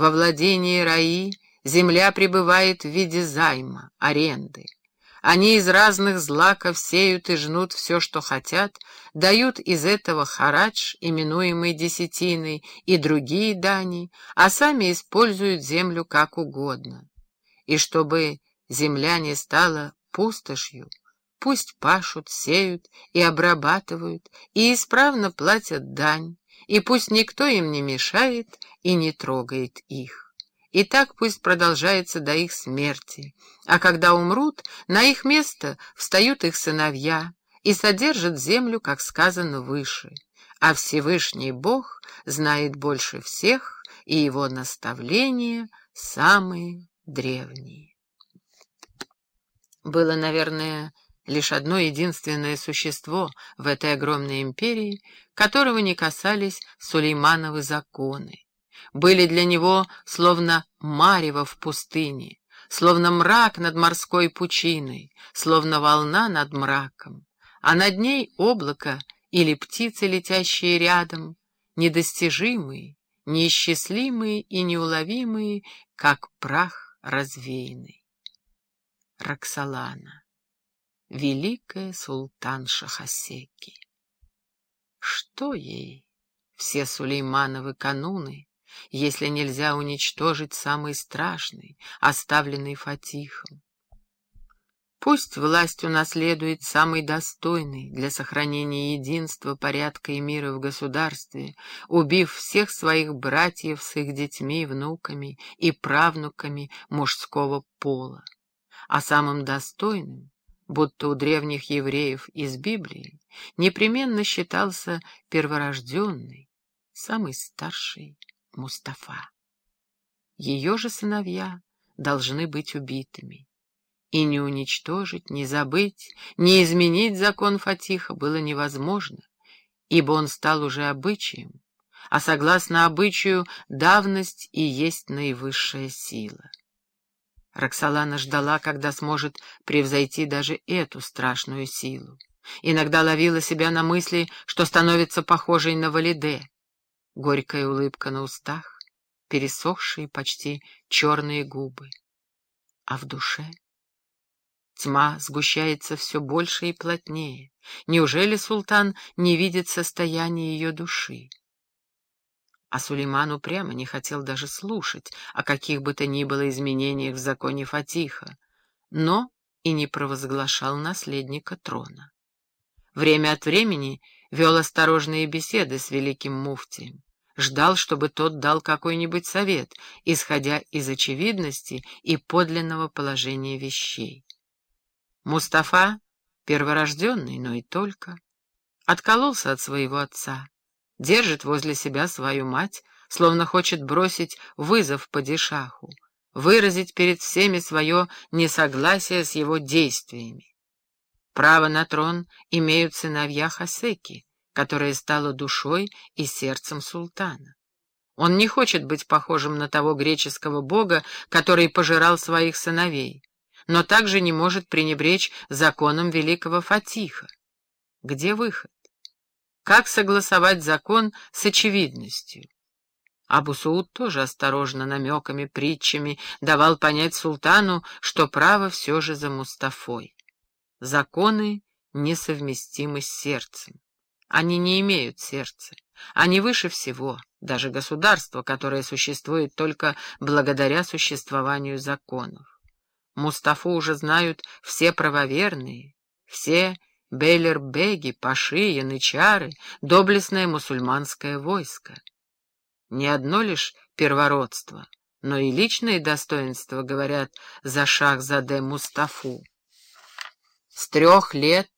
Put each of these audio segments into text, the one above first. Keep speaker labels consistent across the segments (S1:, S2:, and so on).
S1: Во владении Раи земля пребывает в виде займа, аренды. Они из разных злаков сеют и жнут все, что хотят, дают из этого харадж, именуемый десятиной, и другие дани, а сами используют землю как угодно. И чтобы земля не стала пустошью, пусть пашут, сеют и обрабатывают, и исправно платят дань, и пусть никто им не мешает и не трогает их. И так пусть продолжается до их смерти. А когда умрут, на их место встают их сыновья и содержат землю, как сказано выше. А Всевышний Бог знает больше всех, и его наставления самые древние. Было, наверное, лишь одно единственное существо в этой огромной империи, которого не касались Сулеймановы законы были для него словно марево в пустыне, словно мрак над морской пучиной, словно волна над мраком, а над ней облако или птицы, летящие рядом, недостижимые, неисчислимые и неуловимые, как прах развеянный. Роксолана, великая султанша Хасеки. Что ей все Сулеймановы кануны, если нельзя уничтожить самый страшный, оставленный Фатихом. Пусть власть унаследует самый достойный для сохранения единства, порядка и мира в государстве, убив всех своих братьев с их детьми, внуками и правнуками мужского пола. А самым достойным, будто у древних евреев из Библии, непременно считался перворожденный, самый старший Мустафа. Ее же сыновья должны быть убитыми. И не уничтожить, не забыть, не изменить закон Фатиха было невозможно, ибо он стал уже обычаем, а согласно обычаю давность и есть наивысшая сила. Роксолана ждала, когда сможет превзойти даже эту страшную силу. Иногда ловила себя на мысли, что становится похожей на Валиде. Горькая улыбка на устах, пересохшие почти черные губы. А в душе тьма сгущается все больше и плотнее. Неужели султан не видит состояние ее души? А Сулейман упрямо не хотел даже слушать о каких бы то ни было изменениях в законе Фатиха, но и не провозглашал наследника трона. Время от времени вел осторожные беседы с великим муфтием, ждал, чтобы тот дал какой-нибудь совет, исходя из очевидности и подлинного положения вещей. Мустафа, перворожденный, но и только, откололся от своего отца, держит возле себя свою мать, словно хочет бросить вызов падишаху, выразить перед всеми свое несогласие с его действиями. Право на трон имеют сыновья Хасеки, которая стала душой и сердцем султана. Он не хочет быть похожим на того греческого бога, который пожирал своих сыновей, но также не может пренебречь законом великого Фатиха. Где выход? Как согласовать закон с очевидностью? Абу Сауд тоже осторожно намеками, притчами давал понять султану, что право все же за Мустафой. Законы несовместимы с сердцем. Они не имеют сердца. Они выше всего, даже государство, которое существует только благодаря существованию законов. Мустафу уже знают все правоверные, все Бейлер-беги, паши, янычары, доблестное мусульманское войско. Не одно лишь первородство, но и личные достоинства, говорят за Шахзаде Мустафу. С трех лет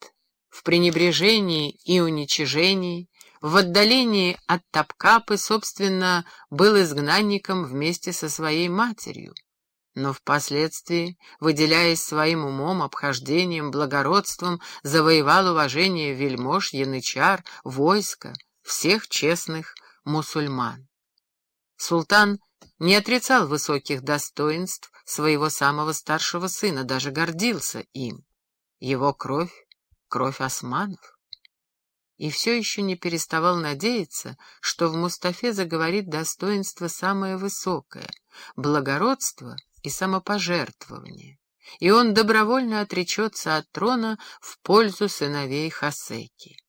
S1: в пренебрежении и уничижении, в отдалении от Топкапы, собственно, был изгнанником вместе со своей матерью, но впоследствии, выделяясь своим умом, обхождением, благородством, завоевал уважение вельмож, янычар, войска, всех честных мусульман. Султан не отрицал высоких достоинств своего самого старшего сына, даже гордился им. Его кровь — кровь османов. и все еще не переставал надеяться, что в Мустафе заговорит достоинство самое высокое — благородство и самопожертвование, и он добровольно отречется от трона в пользу сыновей Хасеки.